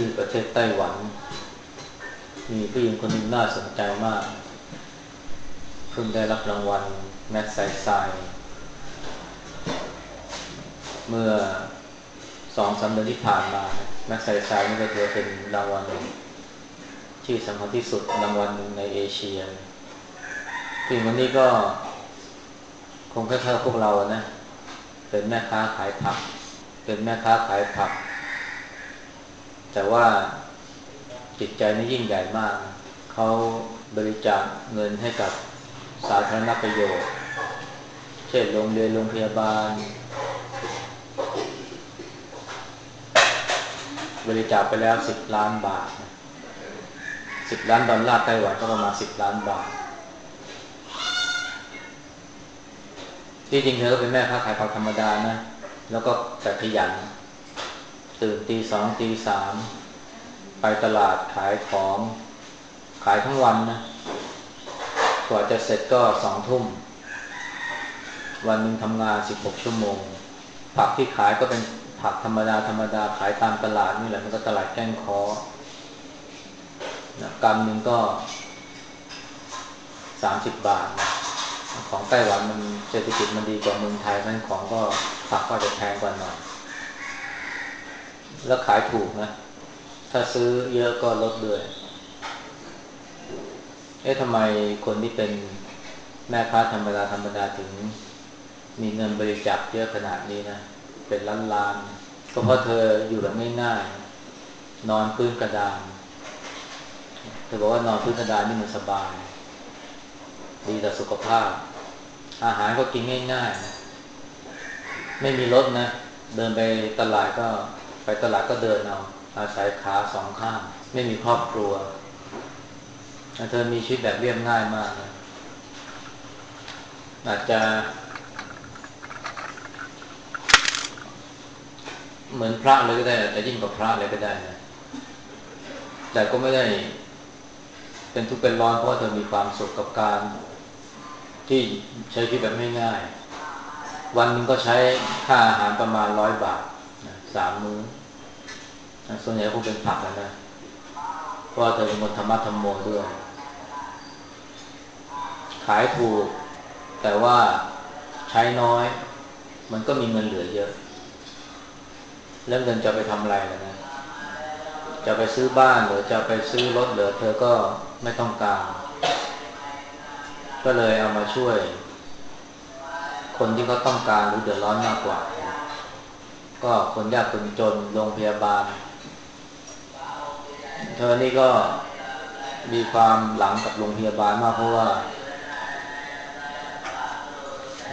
ที่ประเทศไต้หวัน มีผู้หญิงคนหนึ่งน่าสนใจมาก เพิ่งได้รับรางวัลแม็กไซไซเมื่อสองสาเดือนที่ผ่านมาแม็กไซไซนี่ก็ถือเป็นรางวัลที่สำคัญที่สุดรางวัลหนึ่งในเอเชียผู้หญิงคนนี้ก็คงคล้ายๆพวกเรานะ เป็นแม่ค้าขายผัก เป็นแม่ค้าขายผัก แต่ว่าจิตใจนี่ยิ่งใหญ่มาก เขาบริจาคเงินให้กับสาธารณประโยชน์ เช่นโรงเรียนโรงพยาบาล บริจาคไปแล้วสิบล้านบาทสิบล้านดอลลาร์ไต้หวันก็ประมาณสิบล้านบาท ที่จริงเธอเป็นแม่ค้าขายผักธรรมดานะ แล้วก็แต่ขยัน ตื่นตีสองตีสามไปตลาดขายของขายทั้งวันนะกว่าจะเสร็จก็สองทุ่ม วันหนึ่งทำงานสิบหกชั่วโมง ผักที่ขายก็เป็นผักธรรมดาธรรมดาขายตามตลาดนี่แหละมันก็ตลาดแก้งคอนะกรัมหนึ่งก็สามสิบบาทนะของไต้หวันมันเศรษฐกิจมันดีกว่าเมืองไทยนั้นของก็ผักก็จะแพงกว่าหน่อย แล้วขายถูกนะ ถ้าซื้อเยอะก็ลดด้วย เอ๊ะทำไมคนที่เป็นแม่ค้าธรรมดาธรรมดาถึง มีเงินบริจาคเยอะขนาดนี้นะ เป็นล้านล้าน ก็เพราะเธออยู่แบบง่ายๆ นอนพื้นกระดาน เธอบอกว่านอนพื้นกระดานนี่มันสบาย ดีต่อสุขภาพ อาหารก็กินง่ายๆนะไม่มีรถนะ เดินไปตลาดก็ ไปตลาดก็เดินเอาอาศัยขาสองข้าง ไม่มีครอบครัวเธอมีชีวิตแบบเรียบง่ายมากนะอาจจะ เหมือนพระเลยก็ได้แต่ยิ่งกว่าพระเลยก็ได้นะแต่ก็ไม่ได้ เป็นทุกข์เป็นร้อนเพราะเธอมีความสุขกับการ ที่ใช้ชีวิตแบบไม่ง่ายวันนึงก็ใช้ค่าอาหารประมาณร้อยบาท สามมื้อส่วนใหญ่คงเป็นผักนะเพราะเธอเป็นคนธรรมะธรรมโมด้วย ขายถูก แต่ว่าใช้น้อย มันก็มีเงินเหลือเยอะ แล้วเงินจะไปทำอะไรนะจะไปซื้อบ้านหรือจะไปซื้อรถหรือเธอก็ไม่ต้องการ ก็เลยเอามาช่วย คนที่เขาต้องการหรือเดือดร้อนมากกว่า ก็คนยากคนจนโรงพยาบาลเธอนี่ก็มีความหลังกับโรงพยาบาลมากเพราะว่า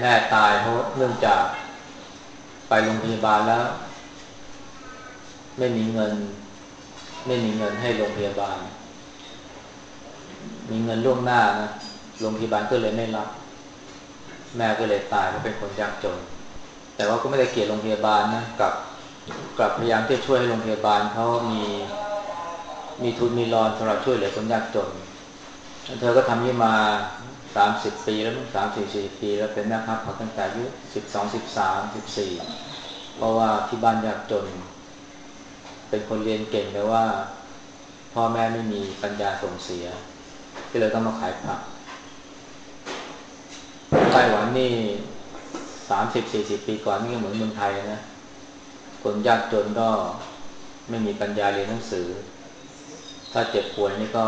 แม่ตายเพราะเนื่องจากไปโรงพยาบาลแล้ว ไม่มีเงิน ไม่มีเงินให้โรงพยาบาล มีเงินล่วงหน้านะโรงพยาบาลก็เลยไม่รับ แม่ก็เลยตายเพราะเป็นคนยากจน แต่ว่าก็ไม่ได้เกลียดโรงพยาบาลนะกับกับพยายามที่จะช่วยให้โรงพยาบาลเขามีมีทุนมีรอนสำหรับช่วยเหลือคนยากจน เธอก็ทำนี่มาสามสิบปีแล้วสามสี่สี่ปี แล้วเป็นแม่ค้าผักตั้งแต่อายุสิบสองสิบสามสิบสี่เพราะว่าที่บ้านยากจน เป็นคนเรียนเก่งแต่ว่า พ่อแม่ไม่มีปัญญาส่งเสีย ก็เลยต้องมาขายผักไต้หวันนี่ สามสิบสี่สิบปีก่อนนี่เหมือนเมืองไทยนะ คนยากจนก็ไม่มีปัญญาเรียนหนังสือ ถ้าเจ็บป่วยนี่ก็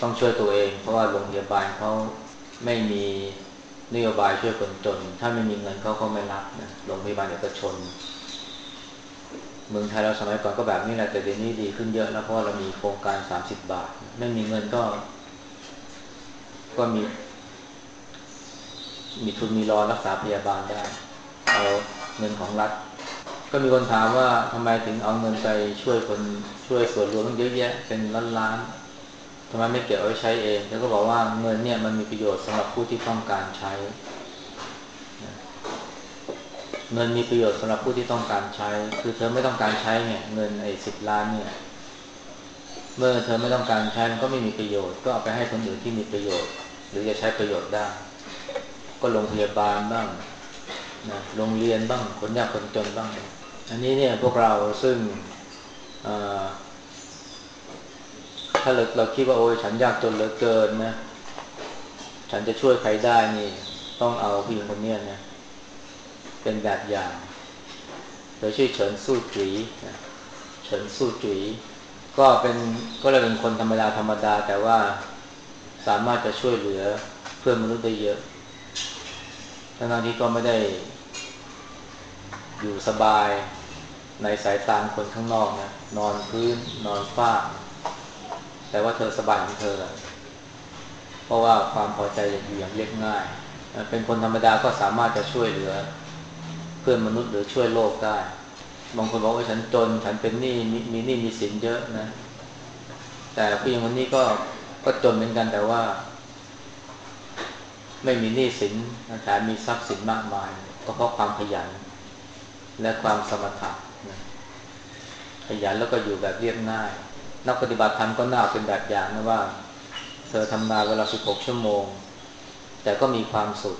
ต้องช่วยตัวเอง เพราะว่าโรงพยาบาลเขาไม่มีนโยบายช่วยคนจน ถ้าไม่มีเงินเขาก็ไม่รับนะโรงพยาบาลเอกชน เมืองไทยเราสมัยก่อนก็แบบนี้แหละแต่เดี๋ยวนี้ดีขึ้นเยอะแล้วเพราะเรามีโครงการสามสิบบาท ไม่มีเงินก็ ก็มี มีทุนมีรอรักษาพยาบาลได้ เอาเงินของรัฐ ก็มีคนถามว่าทำไมถึงเอาเงินไปช่วยคนช่วยส่วนรวมเยอะแยะเป็นล้านล้านทำไมไม่เก็บเอาไว้ใช้เอง แล้วก็บอกว่าเงินเนี่ยมันมีประโยชน์สำหรับผู้ที่ต้องการใช้ เงินมีประโยชน์สำหรับผู้ที่ต้องการใช้ คือเธอไม่ต้องการใช้เนี่ยเงินไอ้สิบล้านเนี่ยเมื่อเธอไม่ต้องการใช้มันก็ไม่มีประโยชน์ ก็เอาไปให้คนอื่นที่มีประโยชน์ หรือจะใช้ประโยชน์ได้ ก็โรงพยาบาลบ้างนะโรงเรียนบ้างคนยากคนจนบ้าง อันนี้เนี่ยพวกเราซึ่งถ้าเราเราคิดว่าโอ้ยฉันยากจนเหลือเกินนะ ฉันจะช่วยใครได้นี่ ต้องเอาผู้หญิงคนนี้นะเป็นแบบอย่างโดยชื่อเฉินสู้จีเฉินสู้จีก็เป็นก็เลยเป็นคนธรรมดาธรรมดา แต่ว่าสามารถจะช่วยเหลือเพื่อนมนุษย์ได้เยอะ ทั้งที่ก็ไม่ได้อยู่สบายในสายตาคนข้างนอกนะ นอนพื้น นอนฝ้า แต่ว่าเธอสบายของเธอ เพราะว่าความพอใจอยู่อย่างเรียบง่าย เป็นคนธรรมดาก็สามารถจะช่วยเหลือ เพื่อนมนุษย์หรือช่วยโลกได้ บางคนบอกว่าฉันจน ฉันเป็นหนี้มีหนี้มีสินเยอะนะ แต่ผู้หญิงคนนี้ก็ก็จนเหมือนกันแต่ว่า ไม่มีหนี้สินแต่มีทรัพย์สินมากมาย ก็เพราะความขยัน และความสมถะขยันแล้วก็อยู่แบบเรียบง่าย นักปฏิบัติธรรมก็น่าเป็นแบบอย่างนะว่า เธอทำงานเวลาสิบหกชั่วโมง แต่ก็มีความสุข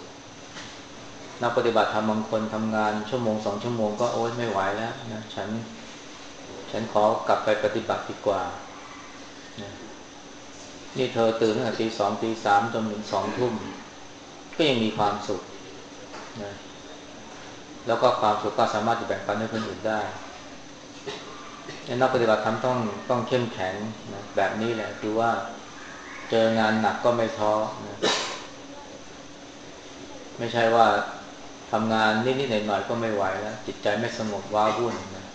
นักปฏิบัติธรรมบางคนทำงานชั่วโมงสองชั่วโมงก็โอ๊ยไม่ไหวแล้วนะฉัน ฉันขอกลับไปปฏิบัติดีกว่านี่เธอตื่นตั้งแต่ตีสองตีสามจนถึงสองทุ่ม ก็ยังมีความสุขนะแล้วก็ความสุขก็สามารถจะแบ่งปันให้คนอื่นได้นักปฏิบัติธรรมต้องต้องเข้มแข็งนะแบบนี้แหละคือว่าเจองานหนักก็ไม่ท้อนะไม่ใช่ว่าทำงานนิดๆหน่อยๆก็ไม่ไหวแล้วจิตใจไม่สงบว้าวุ่นนะ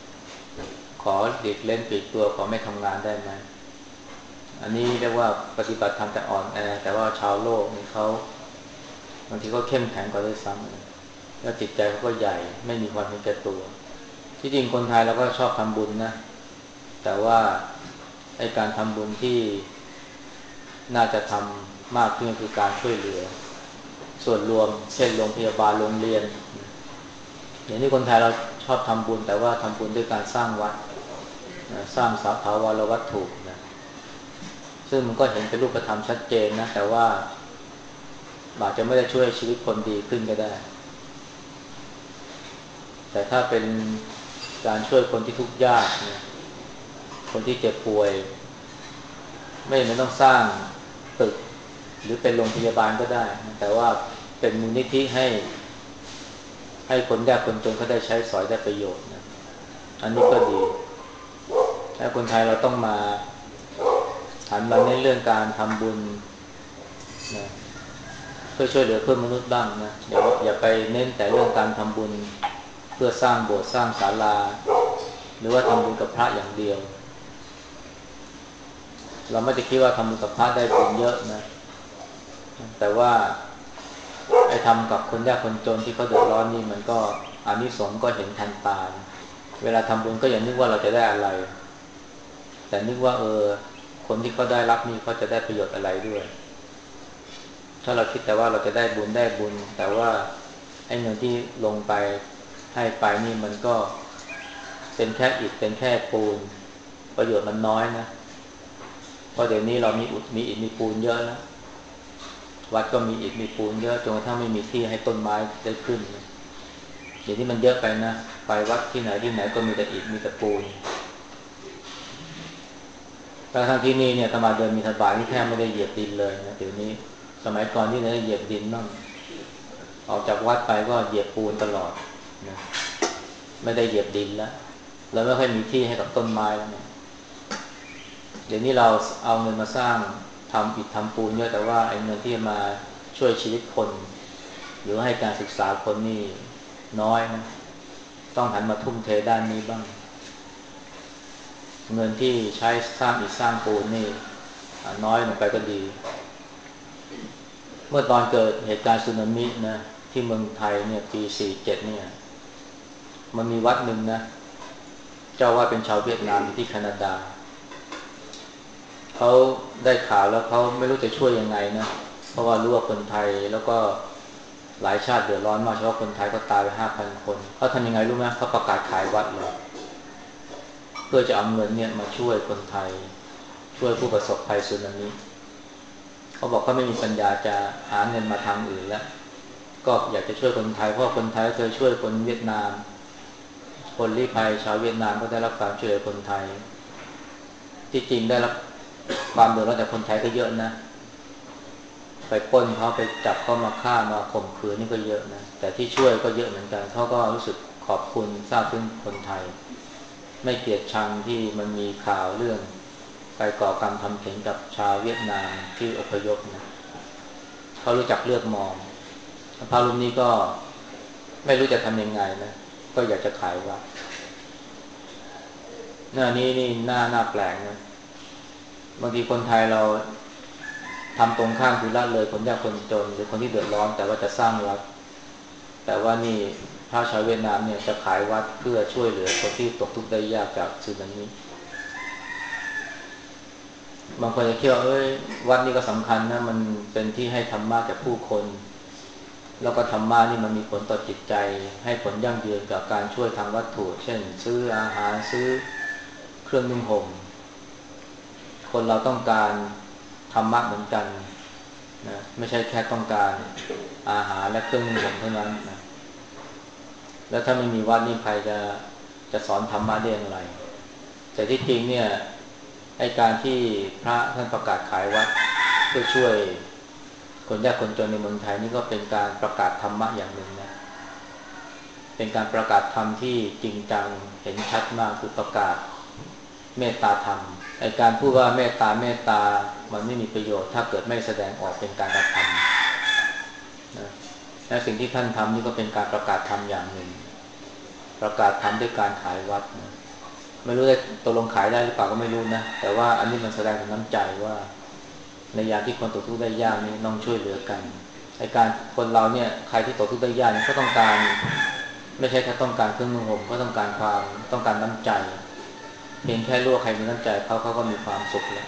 ขอเด็กเล่นปีกตัวขอไม่ทำงานได้ไหมอันนี้เรียกว่าปฏิบัติธรรมแต่อ่อนแอแต่ว่าชาวโลกนี่เขา บางทีก็เข้มแข็งกว่าด้วยซ้ำแล้วจิตใจเขาก็ใหญ่ไม่มีความเห็นแก่ตัว ที่จริงคนไทยเราก็ชอบทำบุญนะ แต่ว่าไอการทำบุญที่น่าจะทำมากขึ้นคือการช่วยเหลือ ส่วนรวม เช่นโรงพยาบาลโรงเรียน อย่างนี้คนไทยเราชอบทำบุญ แต่ว่าทำบุญด้วยการสร้างวัดสร้างสาภาวรวัตถุนะซึ่งมันก็เห็นเป็นรูปธรรมชัดเจนนะแต่ว่า อาจจะไม่ได้ช่วยชีวิตคนดีขึ้นก็ได้ แต่ถ้าเป็นการช่วยคนที่ทุกข์ยากเนี่ยคนที่เจ็บป่วย ไม่จำเป็นต้องสร้างตึก หรือเป็นโรงพยาบาลก็ได้ แต่ว่าเป็นมูลนิธิให้ ให้คนยากคนจนเขาได้ใช้สอยได้ประโยชน์นะอันนี้ก็ดีถ้าคนไทยเราต้องมาหันมาในเรื่องการทำบุญนะ เพื่อช่วยเหลือเพื่อนมนุษย์บ้างนะอย่าอย่าไปเน้นแต่เรื่องการทำบุญเพื่อสร้างโบสถ์สร้างศาลา หรือว่าทำบุญกับพระอย่างเดียว เราไม่ได้คิดว่าทำบุญกับพระได้บุญเยอะนะ แต่ว่าไอ้ทำกับคนยากคนจนที่เขาเดือดร้อนนี่มันก็อานิสงส์ก็เห็นทันตา เวลาทำบุญก็อย่านึกว่าเราจะได้อะไร แต่นึกว่าเออ คนที่เขาได้รับนี่เขาจะได้ประโยชน์อะไรด้วย ถ้าเราคิดแต่ว่าเราจะได้บุญได้บุญ แต่ว่าไอ้เงินที่ลงไปให้ไปนี่มันก็เป็นแค่อิฐเป็นแค่ปูน ประโยชน์มันน้อยนะเพราะเดี๋ยวนี้เรามีอุดมีอิฐมีปูนเยอะแล้ววัดก็มีอิฐมีปูนเยอะจนกระทั่งไม่มีที่ให้ต้นไม้ได้ขึ้นเดี๋ยวนี้มันเยอะไปนะไปวัดที่ไหนที่ไหนก็มีแต่อิฐมีแต่ปูนแต่ทางที่นี่เนี่ยธรรมาเดินมีสบายที่แทบไม่ได้เหยียบดินเลยนะเดี๋ยวนี้ สมัยก่อนที่เนี่ยเหยียบดินบ้างออกจากวัดไปก็เหยียบปูนตลอดนะไม่ได้เหยียบดินแล้วแล้วไม่ค่อยมีที่ให้กับต้นไม้แล้วเนี่ยดี๋ยวนี้เราเอาเงินมาสร้างทำอิฐทำปูนเยอะแต่ว่าไอ้เงินที่มาช่วยชีวิตคน หรือให้การศึกษาคนนี่น้อยนะต้องหันมาทุ่มเทด้านนี้บ้าง เงินที่ใช้สร้างอิฐสร้างปูนนี่น้อยลงไปก็ดี เมื่อตอนเกิดเหตุการณ์สึนามินะที่เมืองไทยเนี่ยปีสี่เจ็ดเนี่ยมันมีวัดหนึ่งนะ เจ้าว่าเป็นชาวเวียดนามที่แคนาดา เขาได้ข่าวแล้วเขาไม่รู้จะช่วยยังไงนะ เพราะว่ารู้ว่าคนไทยแล้วก็หลายชาติเดือดร้อนมากเฉพาะคนไทยก็ตายไปห้าพันคนเขาทำยังไงรู้ไหมเขาประกาศขายวัดเลยเพื่อจะเอาเงินเนี่ยมาช่วยคนไทย ช่วยผู้ประสบภัยสึนามิ บอกเขาไม่มีปัญญาจะหาเงินมาทางอื่นแล้ว ก็อยากจะช่วยคนไทยเพราะคนไทยเคยช่วยคนเวียดนาม คนรีภัยชาวเวียดนามก็ได้รับการช่วยเหลือคนไทย ที่จริงได้รับความเดือดร้อนจากคนใช้ก็เยอะนะ ไปป้นเขาไปจับเขามาฆ่ามาข่มขืนนี่ก็เยอะนะ แต่ที่ช่วยก็เยอะเหมือนกันเขาก็รู้สึกขอบคุณทราบซึ้งคนไทย ไม่เกลียดชังที่มันมีข่าวเรื่อง ไปก่อกรรมทำเข็นกับชาวเวียดนามที่อพยพนะเขารู้จักเลือกมองพระรูปนี้ก็ไม่รู้จะทำยังไงนะก็อยากจะขายวัดหน้านี้นี่หน้าหน้าแปลกนะบางทีคนไทยเราทำตรงข้ามคือละเลยคนยากคนจน หรือคนที่เดือดร้อน แต่ว่าจะสร้างวัด แต่ว่านี่พระชาวเวียดนามเนี่ยจะขายวัดเพื่อช่วยเหลือคนที่ตกทุกข์ได้ยากจากสึนามิ บางคนจะคิดว่าเอ้ยวัดนี่ก็สำคัญนะมันเป็นที่ให้ธรรมะแก่ผู้คน แล้วก็ธรรมะนี่มันมีผลต่อจิตใจ ให้ผลยั่งยืนกับการช่วยทางวัตถุ เช่น ซื้ออาหารซื้อเครื่องนุ่งห่มคนเราต้องการธรรมะเหมือนกันนะไม่ใช่แค่ต้องการอาหารและเครื่องนุ่งห่มเท่านั้นนะแล้วถ้าไม่มีวัดนี่ใครจะจะสอนธรรมะได้อย่างไร แต่ที่จริงเนี่ย ไอการที่พระท่านประกาศขายวัดเพื่อช่วยคนยากคนจนในเมืองไทยนี่ก็เป็นการประกาศธรรมะอย่างหนึ่งนะ เป็นการประกาศธรรมที่จริงจังเห็นชัดมากคือประกาศเมตตาธรรมไอการพูดว่าเมตตาเมตตา มันไม่มีประโยชน์ ถ้าเกิดไม่แสดงออกเป็นการกระทำนะและสิ่งที่ท่านทำนี่ก็เป็นการประกาศธรรมอย่างหนึ่ง ประกาศธรรมด้วยการขายวัดนะ ไม่รู้จะตกลงขายได้หรือเปล่าก็ไม่รู้นะ แต่ว่าอันนี้มันแสดงถึงน้ำใจว่า ในยามที่คนตกทุกข์ได้ยากนี่ต้องช่วยเหลือกันไอการคนเราเนี่ยใครที่ตกทุกข์ได้ยากก็ต้องการ ไม่ใช่แค่ต้องการเครื่องมือห่มก็ต้องการความต้องการน้ำใจ เพียงแค่รู้ว่าใครมีน้ำใจเขาเขาก็มีความสุขแล้ว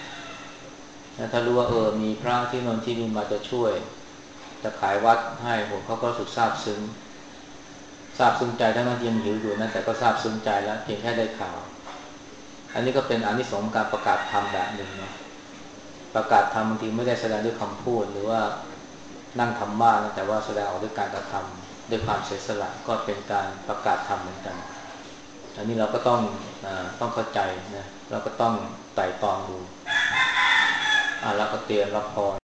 ถ้ารู้ว่าเออมีพระที่นนที่นี่มาจะช่วย จะขายวัดให้ผมเขาก็สุขซาบซึ้งซาบซึ้งใจทั้งที่ยังหิวอยู่นะแต่ก็ซาบซึ้งใจแล้วเพียงแค่ได้ข่าว อันนี้ก็เป็นอนิสงส์การประกาศธรรมแบบหนึ่งนะประกาศธรรมบางทีไม่ได้แสดงด้วยคำพูด หรือว่านั่งทำบ้านะแต่ว่าแสดงออกด้วยการกระทำด้วยความเสียสละก็เป็นการประกาศธรรมเหมือนกัน อันนี้เราก็ต้องอต้องเข้าใจนะเราก็ต้องไต่ตองดูอ่าเราก็เตรียมรับพร